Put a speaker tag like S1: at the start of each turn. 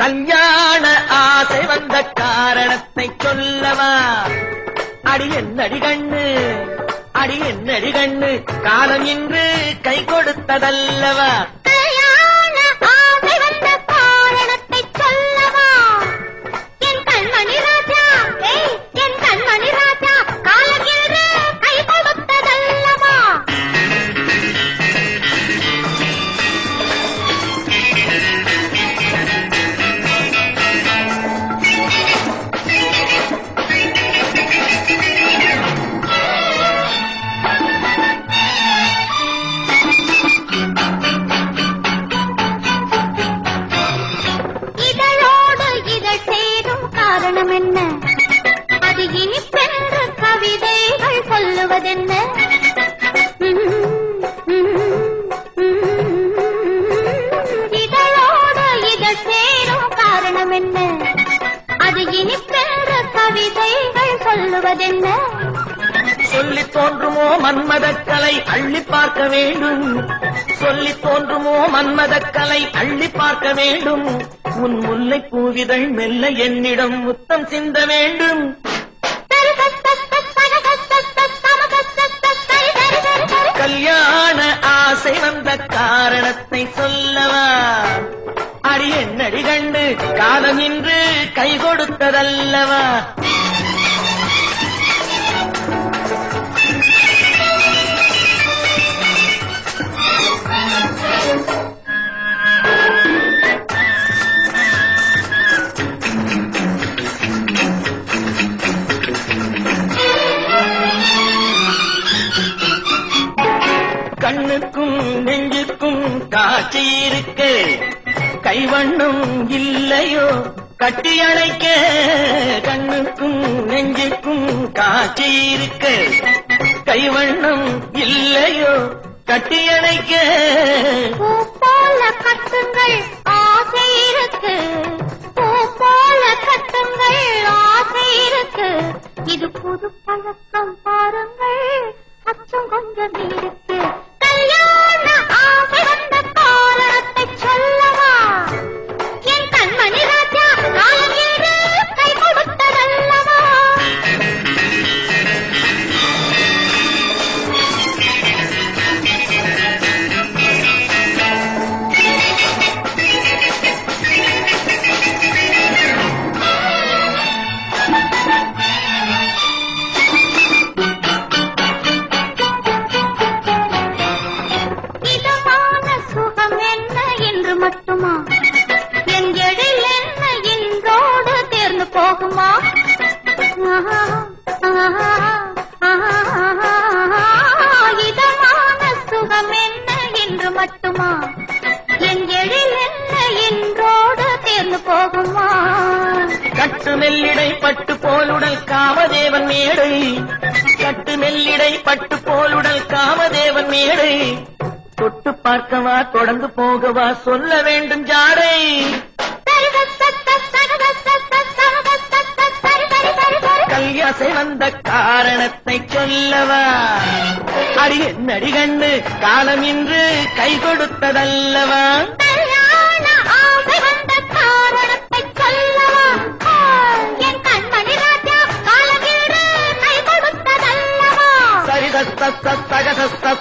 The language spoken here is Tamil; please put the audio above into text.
S1: கல்யாண ஆசை வந்த காரணத்தை சொல்லவா? அடி என்னடி கண்ணு அடி என்னடி கண்ணு காலம் இன்று கை கொடுத்ததல்லவா? காரணம் என்ன அது இனிப்பென்று கவிதைகள் சொல்லுவதென்ன? இதழோடு இதழ் சேரும் காரணம் என்ன அது கவிதைகள் சொல்லுவதென்ன?
S2: சொல்லி தோன்றுமோ மன்மதக்கலை அள்ளி பார்க்க வேண்டும். சொல்லி தோன்றுமோ மன்மதக்கலை அள்ளி பார்க்க வேண்டும். உன் முல்லை பூவிதழ் மெல்ல என்னிடம் முத்தம் சிந்த வேண்டும். கல்யாண ஆசை வந்த காரணத்தை சொல்லவா? அடி என்னடி கண்டு காலம் இன்று கை கொடுத்ததல்லவா? நெஞ்சுக்கும் காட்சி இருக்க. கைவண்ணம் இல்லையோ? கட்டி அணைக்க கண்ணுக்கும் நெஞ்சுக்கும் காட்சி இருக்க. கைவண்ணம் இல்லையோ? கட்டி அணைக்க.
S1: போல கட்டுங்கள் ஆசை இருக்கு. போல கட்டுங்கள் ஆசை இருக்கு. இது புது பழக்கம்
S2: பாரு மெல்லிடை பட்டு போலுடல் காமதேவன் மேடை. கட்டு மெல்லிடை பட்டு போலுடல் காமதேவன் மேடை. தொட்டு பார்க்கவா தொடர்ந்து போகவா சொல்ல வேண்டும் ஜாடை. கல்யாசை வந்த காரணத்தை சொல்லவா? அடி என்னடி காலம் இன்று கை கொடுத்ததல்லவா? सत् ताग अस्ता